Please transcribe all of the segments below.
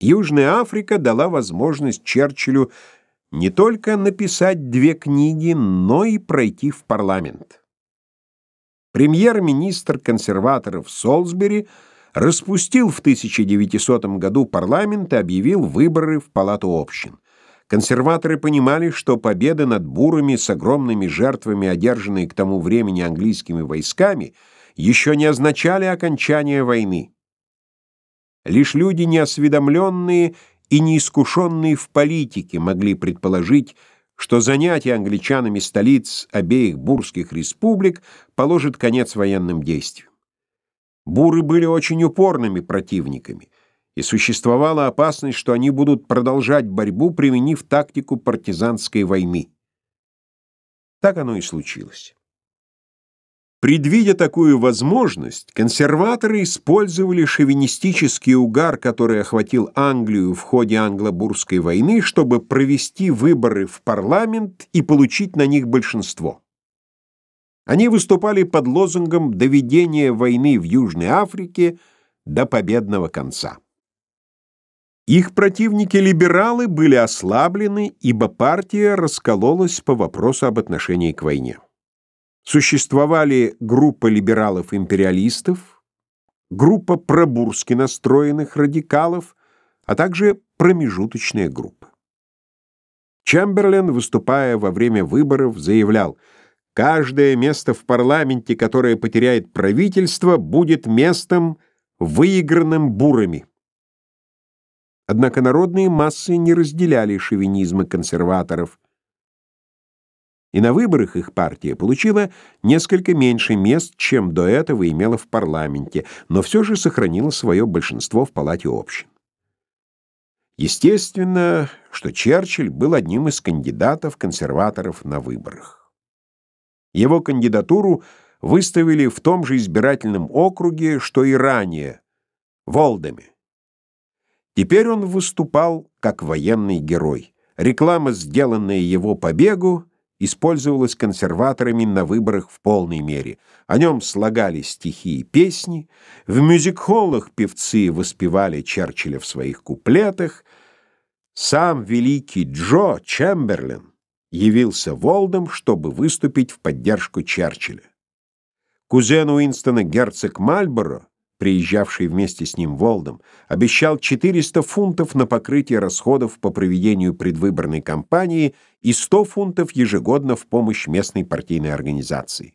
Южная Африка дала возможность Черчиллю не только написать две книги, но и пройти в парламент. Премьер-министр консерваторов Солсбери распустил в 1900 году парламент и объявил выборы в Палату общин. Консерваторы понимали, что победы над бурами с огромными жертвами, одержанные к тому времени английскими войсками, еще не означали окончания войны. Лишь люди неосведомленные и неискушенные в политике могли предположить, что занятие англичанами столиц обеих бурских республик положит конец военным действиям. Буры были очень упорными противниками, и существовала опасность, что они будут продолжать борьбу, применив тактику партизанской войны. Так оно и случилось. Предвидя такую возможность, консерваторы использовали шовинистический угар, который охватил Англию в ходе англо-бурской войны, чтобы провести выборы в парламент и получить на них большинство. Они выступали под лозунгом доведения войны в Южной Африке до победного конца». Их противники-либералы были ослаблены, ибо партия раскололась по вопросу об отношении к войне. Существовали группа либералов-империалистов, группа пробурски настроенных радикалов, а также промежуточная группа. Чемберлен, выступая во время выборов, заявлял, «Каждое место в парламенте, которое потеряет правительство, будет местом, выигранным бурами». Однако народные массы не разделяли шовинизма консерваторов – и на выборах их партия получила несколько меньше мест, чем до этого имела в парламенте, но все же сохранила свое большинство в палате общин. Естественно, что Черчилль был одним из кандидатов консерваторов на выборах. Его кандидатуру выставили в том же избирательном округе, что и ранее, в. Теперь он выступал как военный герой. Реклама, сделанная его побегу, использовалось консерваторами на выборах в полной мере. О нем слагали стихи и песни, в мюзик-холлах певцы воспевали Черчилля в своих куплетах. Сам великий Джо Чемберлен явился Волдом, чтобы выступить в поддержку Черчилля. Кузен Уинстона герцог Мальборо приезжавший вместе с ним Волдом, обещал 400 фунтов на покрытие расходов по проведению предвыборной кампании и 100 фунтов ежегодно в помощь местной партийной организации.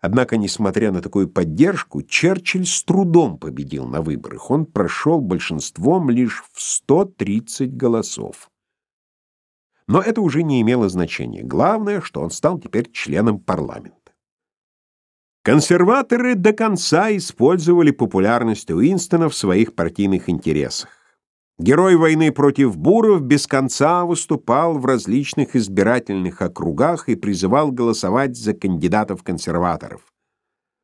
Однако, несмотря на такую поддержку, Черчилль с трудом победил на выборах. Он прошел большинством лишь в 130 голосов. Но это уже не имело значения. Главное, что он стал теперь членом парламента. Консерваторы до конца использовали популярность Уинстона в своих партийных интересах. Герой войны против буров без конца выступал в различных избирательных округах и призывал голосовать за кандидатов-консерваторов.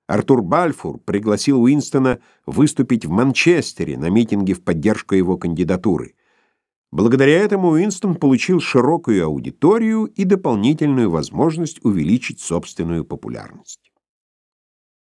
Артур Бальфур пригласил Уинстона выступить в Манчестере на митинге в поддержку его кандидатуры. Благодаря этому Уинстон получил широкую аудиторию и дополнительную возможность увеличить собственную популярность.